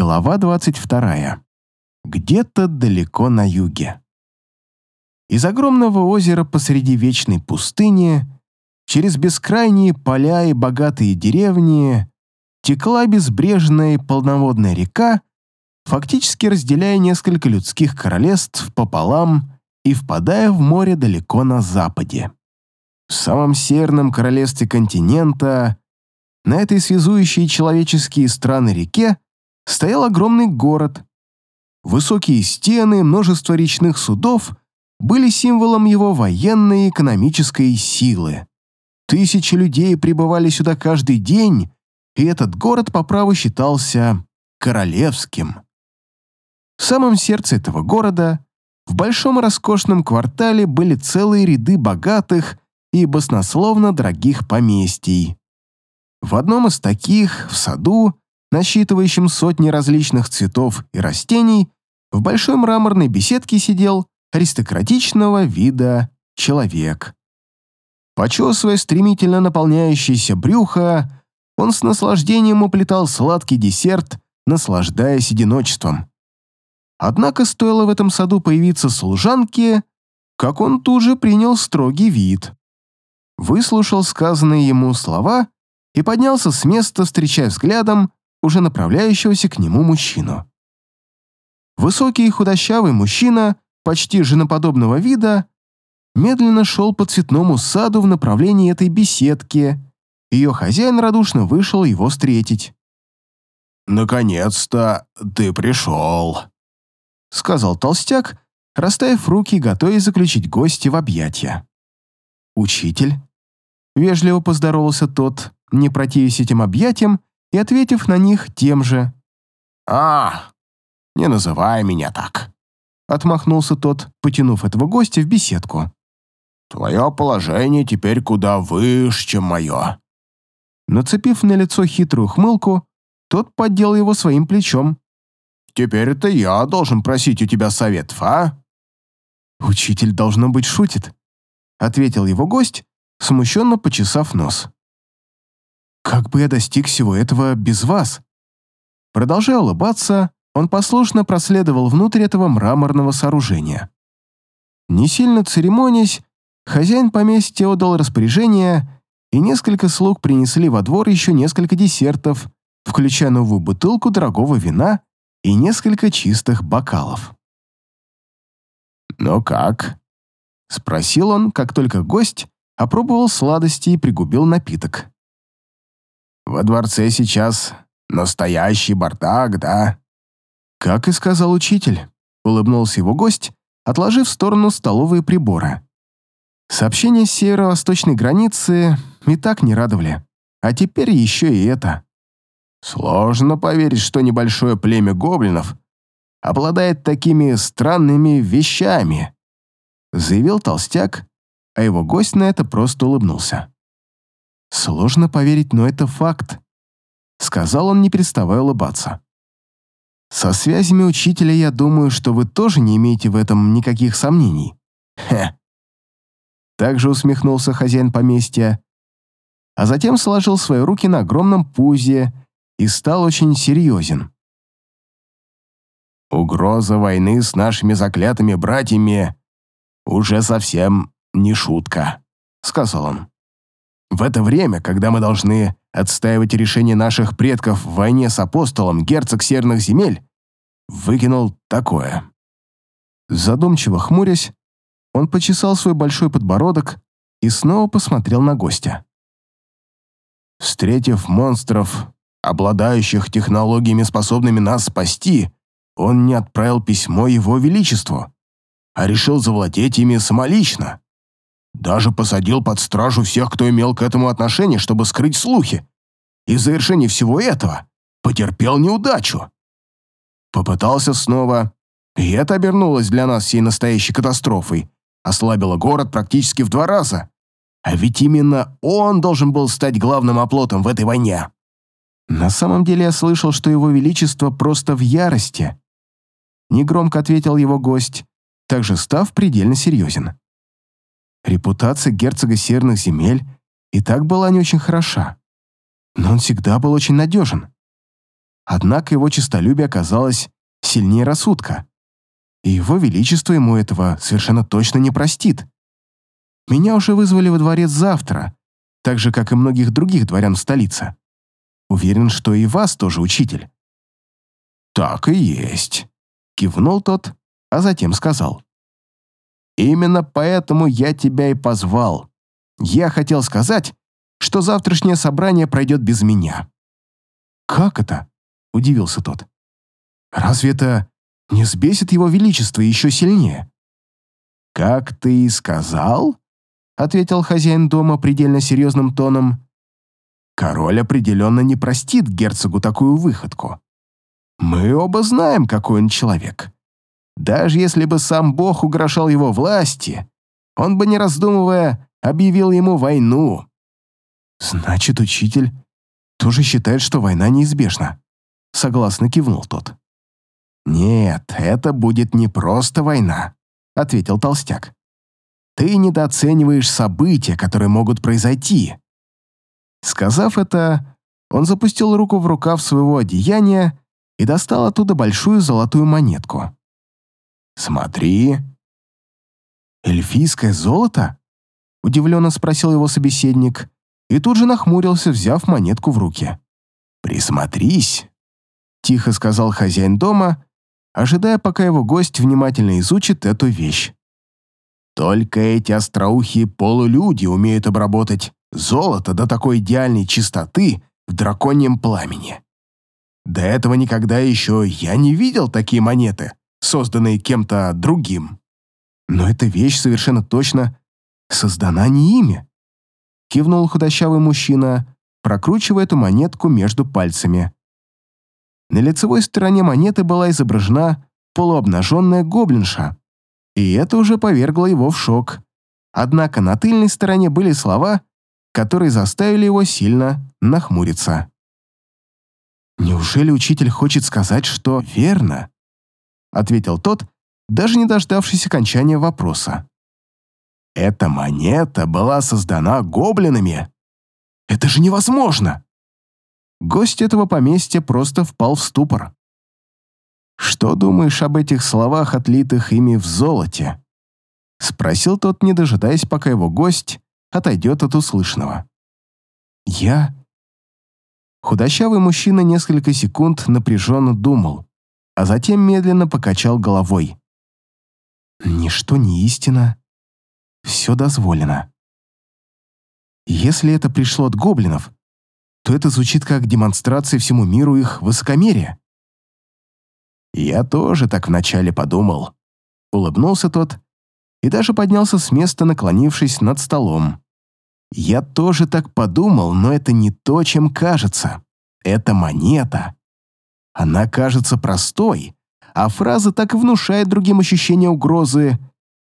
Глава 22. Где-то далеко на юге. Из огромного озера посреди вечной пустыни, через бескрайние поля и богатые деревни, текла безбрежная полноводная река, фактически разделяя несколько людских королевств пополам и впадая в море далеко на западе. В самом северном королевстве континента, на этой связующей человеческие страны реке, стоял огромный город. Высокие стены, множество речных судов были символом его военной и экономической силы. Тысячи людей прибывали сюда каждый день, и этот город по праву считался королевским. В самом сердце этого города, в большом роскошном квартале были целые ряды богатых и баснословно дорогих поместий. В одном из таких, в саду, насчитывающем сотни различных цветов и растений, в большой мраморной беседке сидел аристократичного вида человек. Почесывая стремительно наполняющееся брюхо, он с наслаждением уплетал сладкий десерт, наслаждаясь одиночеством. Однако стоило в этом саду появиться служанке, как он тут же принял строгий вид. Выслушал сказанные ему слова и поднялся с места, встречая взглядом уже направляющегося к нему мужчину. Высокий и худощавый мужчина, почти женоподобного вида, медленно шел по цветному саду в направлении этой беседки. Ее хозяин радушно вышел его встретить. «Наконец-то ты пришел», — сказал толстяк, расставив руки, готовясь заключить гостя в объятия. «Учитель?» — вежливо поздоровался тот, не противясь этим объятиям и ответив на них тем же. «А, не называй меня так», — отмахнулся тот, потянув этого гостя в беседку. «Твое положение теперь куда выше, чем мое». Нацепив на лицо хитрую хмылку, тот поддел его своим плечом. «Теперь это я должен просить у тебя советов, а?» «Учитель, должно быть, шутит», — ответил его гость, смущенно почесав нос. Как бы я достиг всего этого без вас? Продолжая улыбаться, он послушно проследовал внутрь этого мраморного сооружения. Не сильно церемонясь, хозяин поместья отдал распоряжение, и несколько слуг принесли во двор еще несколько десертов, включая новую бутылку дорогого вина и несколько чистых бокалов. «Ну как?» — спросил он, как только гость опробовал сладости и пригубил напиток. Во дворце сейчас настоящий бардак, да?» «Как и сказал учитель», — улыбнулся его гость, отложив в сторону столовые приборы. Сообщения с северо-восточной границы и так не радовали. А теперь еще и это. Сложно поверить, что небольшое племя гоблинов обладает такими странными вещами, заявил толстяк, а его гость на это просто улыбнулся. Сложно поверить, но это факт, сказал он, не переставая улыбаться. Со связями учителя я думаю, что вы тоже не имеете в этом никаких сомнений. Хе. Также усмехнулся хозяин поместья, а затем сложил свои руки на огромном пузе и стал очень серьезен. Угроза войны с нашими заклятыми братьями уже совсем не шутка, сказал он. В это время, когда мы должны отстаивать решение наших предков в войне с апостолом, герцог северных земель выкинул такое. Задумчиво хмурясь, он почесал свой большой подбородок и снова посмотрел на гостя. Встретив монстров, обладающих технологиями, способными нас спасти, он не отправил письмо его величеству, а решил завладеть ими самолично. Даже посадил под стражу всех, кто имел к этому отношение, чтобы скрыть слухи. И в завершении всего этого потерпел неудачу. Попытался снова, и это обернулось для нас всей настоящей катастрофой. Ослабило город практически в два раза. А ведь именно он должен был стать главным оплотом в этой войне. На самом деле я слышал, что его величество просто в ярости. Негромко ответил его гость, также став предельно серьезен. Репутация герцога северных земель и так была не очень хороша. Но он всегда был очень надежен. Однако его честолюбие оказалось сильнее рассудка, и его величество ему этого совершенно точно не простит. Меня уже вызвали во дворец завтра, так же, как и многих других дворян в столице. Уверен, что и вас тоже учитель». «Так и есть», — кивнул тот, а затем сказал. «Именно поэтому я тебя и позвал. Я хотел сказать, что завтрашнее собрание пройдет без меня». «Как это?» — удивился тот. «Разве это не сбесит его величество еще сильнее?» «Как ты и сказал?» — ответил хозяин дома предельно серьезным тоном. «Король определенно не простит герцогу такую выходку. Мы оба знаем, какой он человек. Даже если бы сам Бог угрожал его власти, он бы, не раздумывая, объявил ему войну. «Значит, учитель тоже считает, что война неизбежна», — согласно кивнул тот. «Нет, это будет не просто война», — ответил Толстяк. «Ты недооцениваешь события, которые могут произойти». Сказав это, он запустил руку в рукав своего одеяния и достал оттуда большую золотую монетку. «Смотри». «Эльфийское золото?» — удивленно спросил его собеседник и тут же нахмурился, взяв монетку в руки. «Присмотрись», — тихо сказал хозяин дома, ожидая, пока его гость внимательно изучит эту вещь. «Только эти остроухие полулюди умеют обработать золото до такой идеальной чистоты в драконьем пламени. До этого никогда еще я не видел такие монеты, созданные кем-то другим. Но эта вещь совершенно точно создана не ими кивнул худощавый мужчина, прокручивая эту монетку между пальцами. На лицевой стороне монеты была изображена полуобнаженная гоблинша, и это уже повергло его в шок. Однако на тыльной стороне были слова, которые заставили его сильно нахмуриться. «Неужели учитель хочет сказать, что верно?» — ответил тот, даже не дождавшись окончания вопроса. Эта монета была создана гоблинами. Это же невозможно. Гость этого поместья просто впал в ступор. «Что думаешь об этих словах, отлитых ими в золоте?» Спросил тот, не дожидаясь, пока его гость отойдет от услышанного. «Я...» Худощавый мужчина несколько секунд напряженно думал, а затем медленно покачал головой. «Ничто не истина, все дозволено. Если это пришло от гоблинов, то это звучит как демонстрация всему миру их высокомерия. Я тоже так вначале подумал. Улыбнулся тот и даже поднялся с места, наклонившись над столом. Я тоже так подумал, но это не то, чем кажется. Это монета. Она кажется простой, а фраза так и внушает другим ощущение угрозы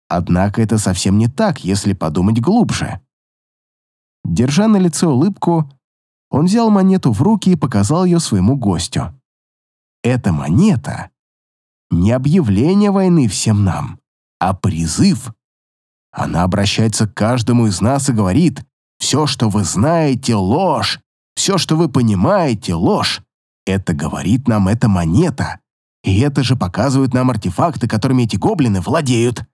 Однако это совсем не так, если подумать глубже. Держа на лице улыбку, он взял монету в руки и показал ее своему гостю. Эта монета — не объявление войны всем нам, а призыв. Она обращается к каждому из нас и говорит, «Все, что вы знаете, ложь, все, что вы понимаете, ложь». Это говорит нам эта монета, и это же показывают нам артефакты, которыми эти гоблины владеют.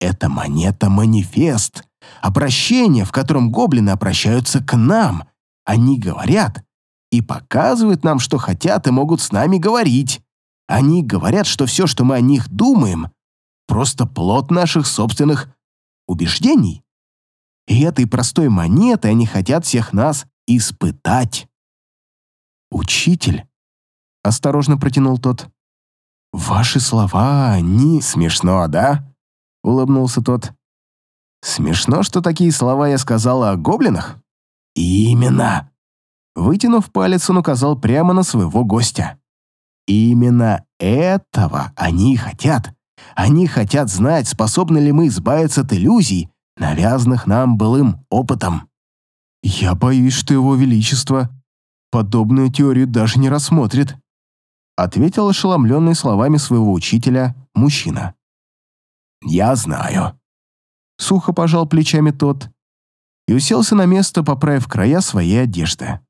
Это монета-манифест, обращение, в котором гоблины обращаются к нам. Они говорят и показывают нам, что хотят и могут с нами говорить. Они говорят, что все, что мы о них думаем, просто плод наших собственных убеждений. И этой простой монетой они хотят всех нас испытать. «Учитель», — осторожно протянул тот, — «ваши слова, они...» «Смешно, да?» улыбнулся тот. Смешно, что такие слова я сказала о гоблинах? Именно. Вытянув палец, он указал прямо на своего гостя. Именно этого они хотят. Они хотят знать, способны ли мы избавиться от иллюзий, навязанных нам былым опытом. Я боюсь, что его величество подобную теорию даже не рассмотрит, ответил ошеломленный словами своего учителя мужчина. «Я знаю». Сухо пожал плечами тот и уселся на место, поправив края своей одежды.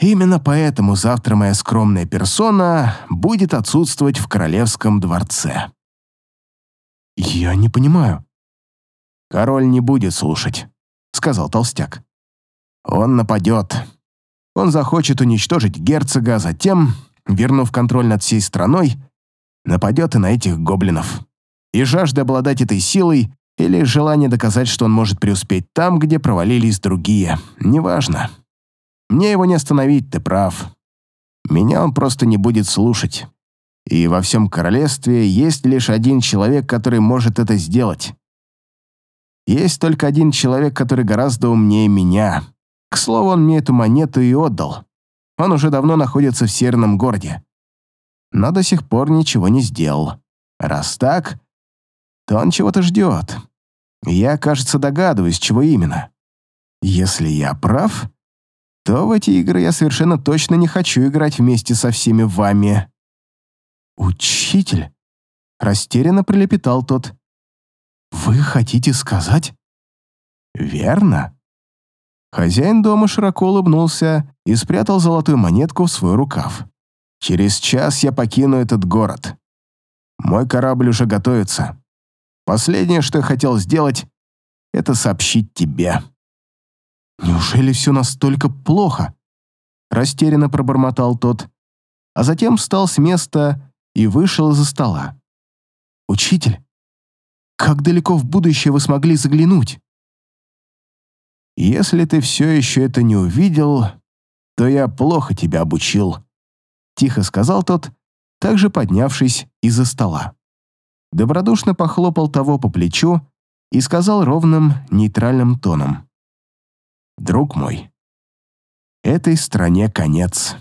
Именно поэтому завтра моя скромная персона будет отсутствовать в королевском дворце. Я не понимаю. Король не будет слушать, сказал толстяк. Он нападет. Он захочет уничтожить герцога, а затем, вернув контроль над всей страной, нападет и на этих гоблинов. И жажда обладать этой силой или желание доказать, что он может преуспеть там, где провалились другие, неважно. Мне его не остановить, ты прав. Меня он просто не будет слушать. И во всем королевстве есть лишь один человек, который может это сделать. Есть только один человек, который гораздо умнее меня. К слову, он мне эту монету и отдал. Он уже давно находится в северном городе. Но до сих пор ничего не сделал. Раз так, то он чего-то ждет. Я, кажется, догадываюсь, чего именно. Если я прав, то в эти игры я совершенно точно не хочу играть вместе со всеми вами. Учитель? Растерянно пролепетал тот. Вы хотите сказать? Верно. Хозяин дома широко улыбнулся и спрятал золотую монетку в свой рукав. Через час я покину этот город. Мой корабль уже готовится. Последнее, что я хотел сделать, это сообщить тебе. «Неужели все настолько плохо?» Растерянно пробормотал тот, а затем встал с места и вышел из-за стола. «Учитель, как далеко в будущее вы смогли заглянуть?» «Если ты все еще это не увидел, то я плохо тебя обучил», тихо сказал тот, также поднявшись из-за стола. Добродушно похлопал того по плечу и сказал ровным, нейтральным тоном. «Друг мой, этой стране конец».